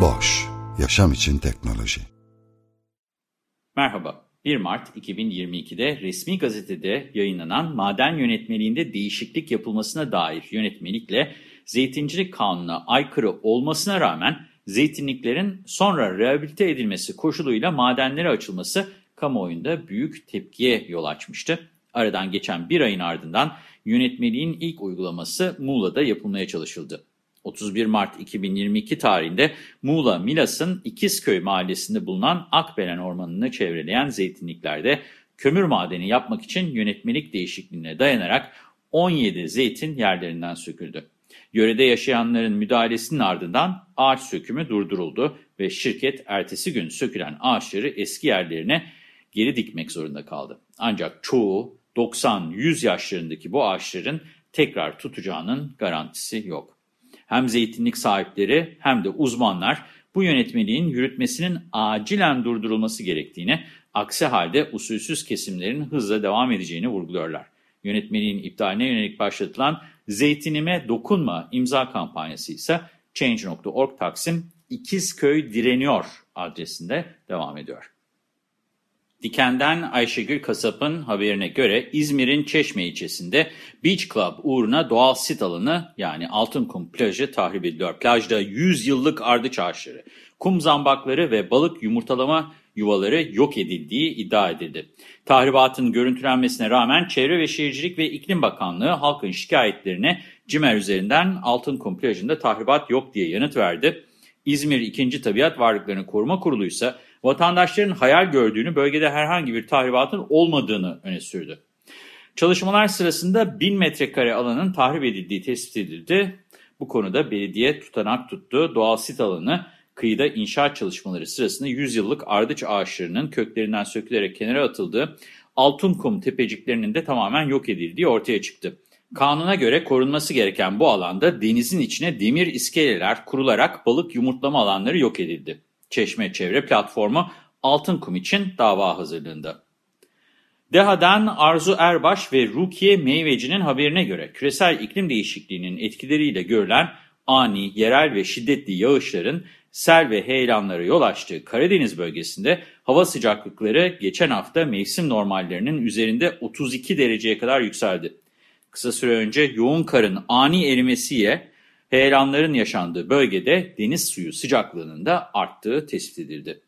Boş, yaşam için teknoloji. Merhaba, 1 Mart 2022'de resmi gazetede yayınlanan maden yönetmeliğinde değişiklik yapılmasına dair yönetmelikle zeytincilik kanununa aykırı olmasına rağmen zeytinliklerin sonra rehabilite edilmesi koşuluyla madenlere açılması kamuoyunda büyük tepkiye yol açmıştı. Aradan geçen bir ayın ardından yönetmeliğin ilk uygulaması Muğla'da yapılmaya çalışıldı. 31 Mart 2022 tarihinde Muğla Milas'ın İkizköy mahallesinde bulunan Akbelen Ormanı'nı çevreleyen zeytinliklerde kömür madeni yapmak için yönetmelik değişikliğine dayanarak 17 zeytin yerlerinden söküldü. Yörede yaşayanların müdahalesinin ardından ağaç sökümü durduruldu ve şirket ertesi gün sökülen ağaçları eski yerlerine geri dikmek zorunda kaldı. Ancak çoğu 90-100 yaşlarındaki bu ağaçların tekrar tutacağının garantisi yok. Hem zeytinlik sahipleri hem de uzmanlar bu yönetmeliğin yürütmesinin acilen durdurulması gerektiğini, aksi halde usulsüz kesimlerin hızla devam edeceğini vurguluyorlar. Yönetmeliğin iptaline yönelik başlatılan Zeytinime Dokunma imza kampanyası ise Change.org Taksim İkizköy Direniyor adresinde devam ediyor. Diken'den Ayşegül Kasap'ın haberine göre İzmir'in Çeşme ilçesinde Beach Club uğruna doğal sit alanı yani Altınkum plajı tahrip ediliyor. Plajda 100 yıllık ardıç ağaçları, kum zambakları ve balık yumurtalama yuvaları yok edildiği iddia edildi. Tahribatın görüntülenmesine rağmen Çevre ve Şehircilik ve İklim Bakanlığı halkın şikayetlerine CİMER üzerinden Altınkum plajında tahribat yok diye yanıt verdi. İzmir 2. Tabiat Varlıklarını Koruma Kurulu ise vatandaşların hayal gördüğünü bölgede herhangi bir tahribatın olmadığını öne sürdü. Çalışmalar sırasında 1000 metrekare alanın tahrip edildiği tespit edildi. Bu konuda belediye tutanak tuttu. Doğal sit alanı kıyıda inşaat çalışmaları sırasında 100 yıllık ardıç ağaçlarının köklerinden sökülerek kenara atıldığı Altınkum tepeciklerinin de tamamen yok edildiği ortaya çıktı. Kanuna göre korunması gereken bu alanda denizin içine demir iskeleler kurularak balık yumurtlama alanları yok edildi. Çeşme Çevre Platformu Altınkum için dava hazırlığında. DEHA'dan Arzu Erbaş ve Rukiye Meyveci'nin haberine göre küresel iklim değişikliğinin etkileriyle görülen ani, yerel ve şiddetli yağışların sel ve heyelanlara yol açtığı Karadeniz bölgesinde hava sıcaklıkları geçen hafta mevsim normallerinin üzerinde 32 dereceye kadar yükseldi. Kısa süre önce yoğun karın ani erimesiyle heyelanların yaşandığı bölgede deniz suyu sıcaklığının da arttığı tespit edildi.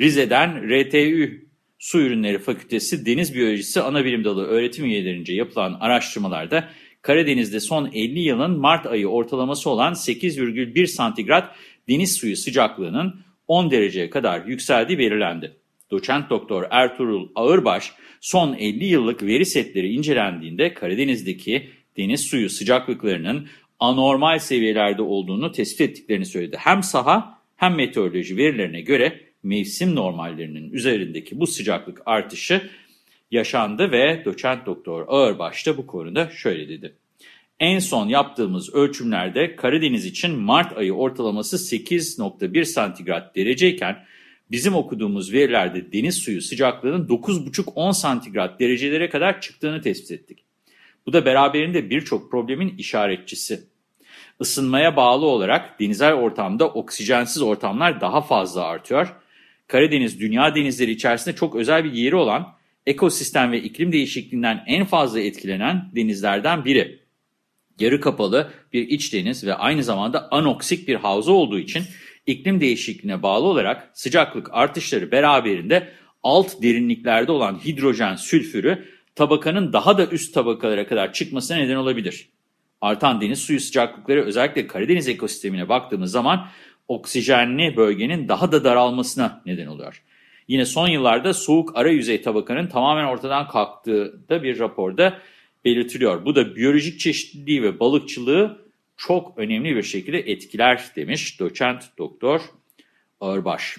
Rize'den RTÜ Su Ürünleri Fakültesi Deniz Biyolojisi Anabilim Dalı öğretim üyelerince yapılan araştırmalarda Karadeniz'de son 50 yılın Mart ayı ortalaması olan 8,1 santigrat deniz suyu sıcaklığının 10 dereceye kadar yükseldiği belirlendi. Doçent Doktor Ertuğrul Ağırbaş son 50 yıllık veri setleri incelendiğinde Karadeniz'deki deniz suyu sıcaklıklarının anormal seviyelerde olduğunu tespit ettiklerini söyledi. Hem saha hem meteoroloji verilerine göre mevsim normallerinin üzerindeki bu sıcaklık artışı yaşandı ve doçent doktor Ağırbaş da bu konuda şöyle dedi. En son yaptığımız ölçümlerde Karadeniz için Mart ayı ortalaması 8.1 santigrat dereceyken bizim okuduğumuz verilerde deniz suyu sıcaklığının 9.5-10 santigrat derecelere kadar çıktığını tespit ettik. Bu da beraberinde birçok problemin işaretçisi. Isınmaya bağlı olarak denizel ortamda oksijensiz ortamlar daha fazla artıyor. Karadeniz dünya denizleri içerisinde çok özel bir yeri olan ekosistem ve iklim değişikliğinden en fazla etkilenen denizlerden biri yarı kapalı bir iç deniz ve aynı zamanda anoksik bir havza olduğu için iklim değişikliğine bağlı olarak sıcaklık artışları beraberinde alt derinliklerde olan hidrojen sülfürü tabakanın daha da üst tabakalara kadar çıkmasına neden olabilir. Artan deniz suyu sıcaklıkları özellikle Karadeniz ekosistemine baktığımız zaman oksijenli bölgenin daha da daralmasına neden oluyor. Yine son yıllarda soğuk ara yüzey tabakanın tamamen ortadan kalktığı da bir raporda belirtiliyor. Bu da biyolojik çeşitliliği ve balıkçılığı çok önemli bir şekilde etkiler demiş doçent doktor Ağırbaş.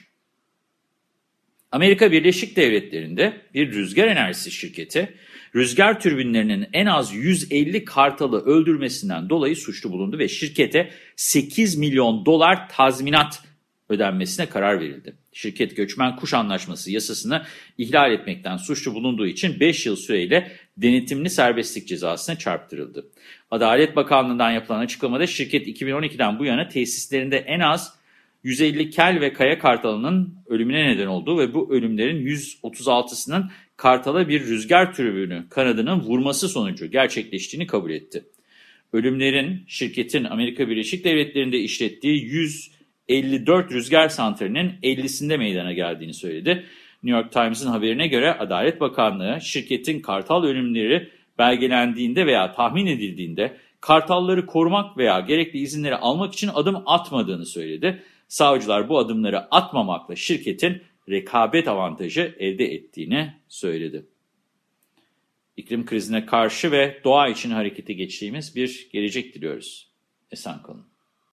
Amerika Birleşik Devletleri'nde bir rüzgar enerjisi şirketi rüzgar türbinlerinin en az 150 kartalı öldürmesinden dolayı suçlu bulundu ve şirkete 8 milyon dolar tazminat ödenmesine karar verildi. Şirket göçmen kuş anlaşması yasasını ihlal etmekten suçlu bulunduğu için 5 yıl süreyle denetimli serbestlik cezasına çarptırıldı. Adalet Bakanlığı'ndan yapılan açıklamada şirket 2012'den bu yana tesislerinde en az 150 kel ve kaya kartalının ölümüne neden olduğu ve bu ölümlerin 136'sının kartala bir rüzgar türbünü kanadının vurması sonucu gerçekleştiğini kabul etti. Ölümlerin şirketin Amerika Birleşik Devletleri'nde işlettiği 154 rüzgar santralinin 50'sinde meydana geldiğini söyledi. New York Times'ın haberine göre Adalet Bakanlığı şirketin kartal ölümleri belgelendiğinde veya tahmin edildiğinde kartalları korumak veya gerekli izinleri almak için adım atmadığını söyledi. Savcılar bu adımları atmamakla şirketin rekabet avantajı elde ettiğini söyledi. İklim krizine karşı ve doğa için harekete geçtiğimiz bir gelecek diliyoruz. Esen kalın.